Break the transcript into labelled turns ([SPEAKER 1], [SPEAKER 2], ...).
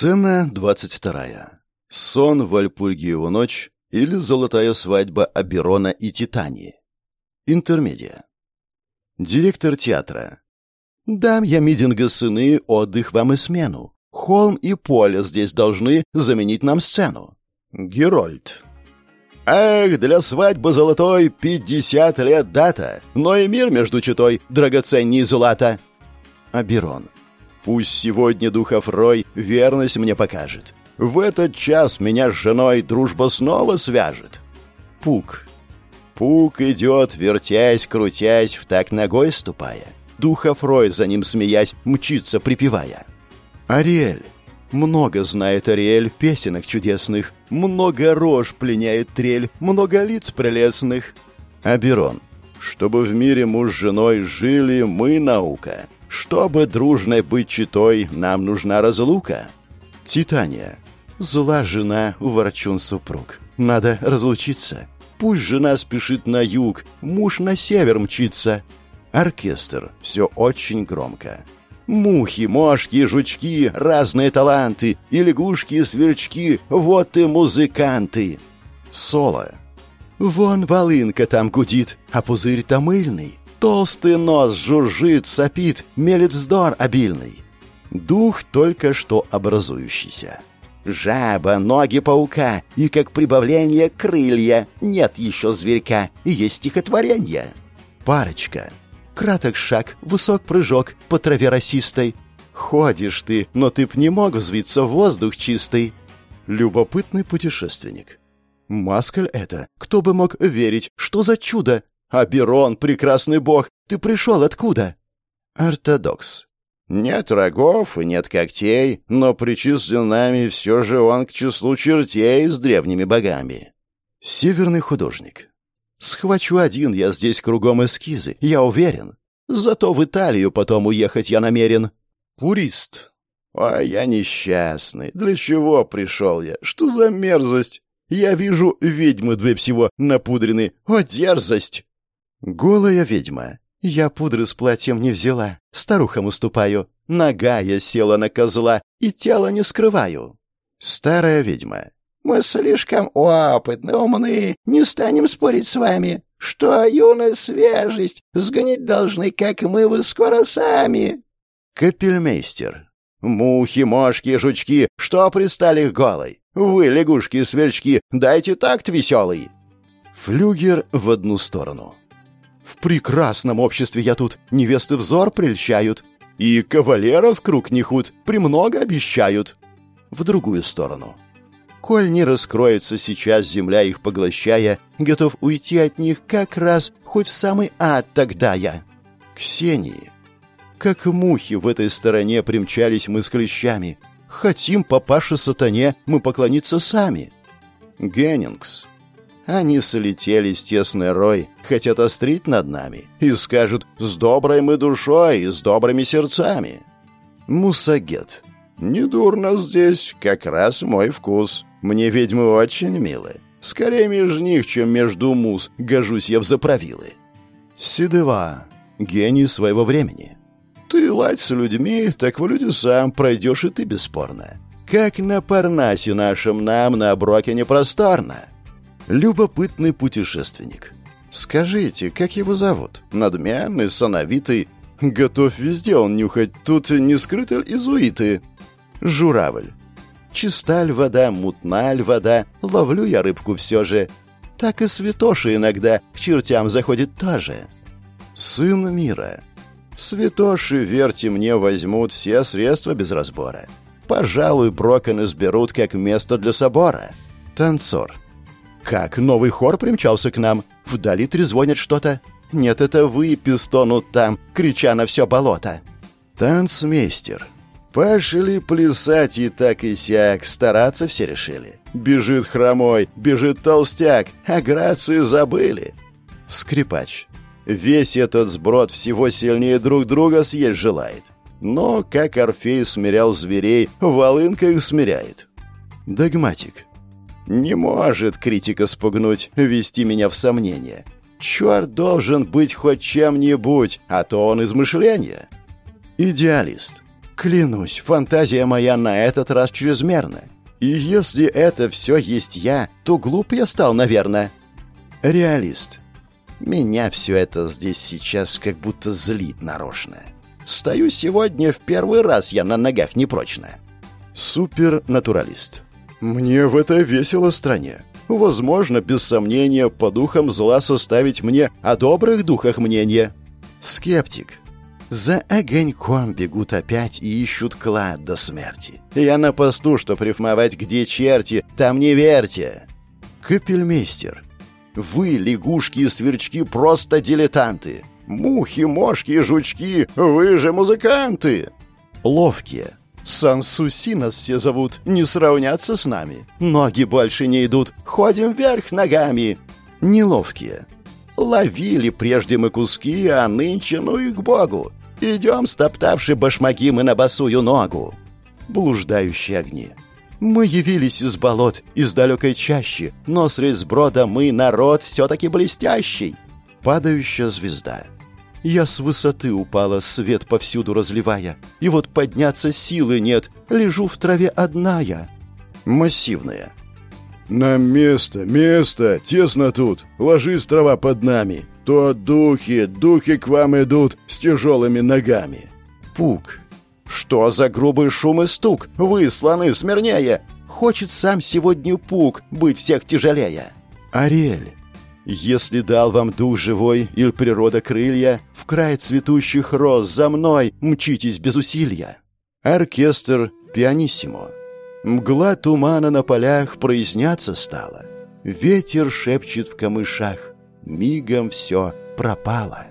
[SPEAKER 1] Сцена двадцать вторая. Сон в Альпургиеву ночь или золотая свадьба Аберона и Титании. Интермедиа. Директор театра. «Дам я мидинга сыны, отдых вам и смену. Холм и поле здесь должны заменить нам сцену». Герольд. «Эх, для свадьбы золотой пятьдесят лет дата, но и мир между читой драгоценней злата». Аберон. Пусть сегодня духов рой верность мне покажет. В этот час меня с женой дружба снова свяжет. Пук. Пук идет, вертясь, крутясь, в так ногой ступая. Духов рой за ним смеясь, мчится, припевая. Ариэль. Много знает Ариэль песенок чудесных, много рож пленяет трель, много лиц прелестных. Аберон. Чтобы в мире муж с женой жили мы, наука. Чтобы дружной быть читой, нам нужна разлука. Титания. Зла жена, ворчун супруг. Надо разлучиться. Пусть жена спешит на юг, муж на север мчится. Оркестр. Все очень громко. Мухи, мошки, жучки, разные таланты, и лягушки, и сверчки, вот и музыканты. Соло. Вон волынка там гудит, а пузырь-то мыльный. Толстый нос жужжит, сопит, мелет вздор обильный. Дух только что образующийся. Жаба, ноги паука и, как прибавление, крылья. Нет еще зверька, есть стихотворение. Парочка. Краток шаг, высок прыжок по траве росистой. Ходишь ты, но ты б не мог взвиться в воздух чистый. Любопытный путешественник. Маскаль это. Кто бы мог верить, что за чудо «Аберон, прекрасный бог, ты пришел откуда?» Ортодокс. «Нет рогов и нет когтей, но причислен нами все же он к числу чертей с древними богами». Северный художник. «Схвачу один я здесь кругом эскизы, я уверен. Зато в Италию потом уехать я намерен». Пурист. «Ой, я несчастный. Для чего пришел я? Что за мерзость? Я вижу, ведьмы две всего напудрены. О, дерзость!» Голая ведьма. Я пудры с платьем не взяла, старухам уступаю. Нога я села на козла и тело не скрываю. Старая ведьма. Мы слишком опытны, умны, не станем спорить с вами. Что юная свежесть, сгонить должны, как мы, вы скоро сами. Капельмейстер. Мухи, мошки, жучки, что пристали к голой? Вы, лягушки-сверчки, дайте такт веселый. Флюгер в одну сторону. В прекрасном обществе я тут, невесты взор прельщают. И кавалеров круг не худ, премного обещают. В другую сторону. Коль не раскроется сейчас земля их поглощая, готов уйти от них как раз хоть в самый ад тогда я. Ксении. Как мухи в этой стороне примчались мы с клещами. Хотим, папаше сатане, мы поклониться сами. Геннингс. Они слетели с тесной рой, хотят острить над нами и скажут «с доброй мы душой и с добрыми сердцами». Мусагет. «Недурно здесь, как раз мой вкус. Мне ведьмы очень милы. Скорее между них, чем между мус, гожусь я в заправилы». Сидева. Гений своего времени. «Ты ладь с людьми, так в люди сам пройдешь и ты бесспорно. Как на Парнасе нашем нам на Броке непросторно». Любопытный путешественник. Скажите, как его зовут? Надменный, сановитый. Готов везде он нюхать. Тут не скрыты изуиты. Журавль. Чисталь вода, мутналь вода. Ловлю я рыбку все же. Так и святоши иногда к чертям заходит тоже. Сын мира. Святоши, верьте мне, возьмут все средства без разбора. Пожалуй, брокон изберут как место для собора. Танцор. Как новый хор примчался к нам? Вдали трезвонят что-то. Нет, это вы пистонут там, крича на все болото. Танцмейстер. Пошли плясать и так и сяк, стараться все решили. Бежит хромой, бежит толстяк, а грацию забыли. Скрипач. Весь этот сброд всего сильнее друг друга съесть желает. Но, как Орфей смирял зверей, волынка их смиряет. Догматик. Не может критика спугнуть, ввести меня в сомнение. Черт должен быть хоть чем-нибудь, а то он измышление. Идеалист. Клянусь, фантазия моя на этот раз чрезмерна. И если это все есть я, то глуп я стал, наверное. Реалист. Меня все это здесь сейчас как будто злит нарочно. Стою сегодня в первый раз я на ногах непрочно. Супернатуралист. Мне в этой весело стране. Возможно, без сомнения, по духам зла составить мне о добрых духах мнение. Скептик. За огоньком бегут опять и ищут клад до смерти. Я на посту, что прифмовать где черти, там не верьте. Капельмейстер. Вы, лягушки и сверчки, просто дилетанты. Мухи, мошки и жучки, вы же музыканты. Ловкие. Сансуси нас все зовут, не сравняться с нами. Ноги больше не идут, ходим вверх ногами. Неловкие. Ловили прежде мы куски, а нынче ну их богу. Идем, стоптавши башмаки мы на босую ногу. Блуждающие огни. Мы явились из болот, из далекой чащи, но средь брода мы народ все-таки блестящий. Падающая звезда. Я с высоты упала, свет повсюду разливая, и вот подняться силы нет, лежу в траве одна я. Массивная.
[SPEAKER 2] «Нам место, место, тесно тут, ложись трава под нами, то духи, духи к вам идут с тяжелыми ногами».
[SPEAKER 1] Пук. Что за грубый шум и стук? Вы, слоны, смирнее! Хочет сам сегодня пук быть всех тяжелее. Ариэль. Если дал вам дух живой или природа крылья, в край цветущих роз за мной мчитесь без усилия. Оркестр пианиссимо. Мгла тумана на полях проясняться стала. Ветер шепчет в камышах. Мигом все пропало.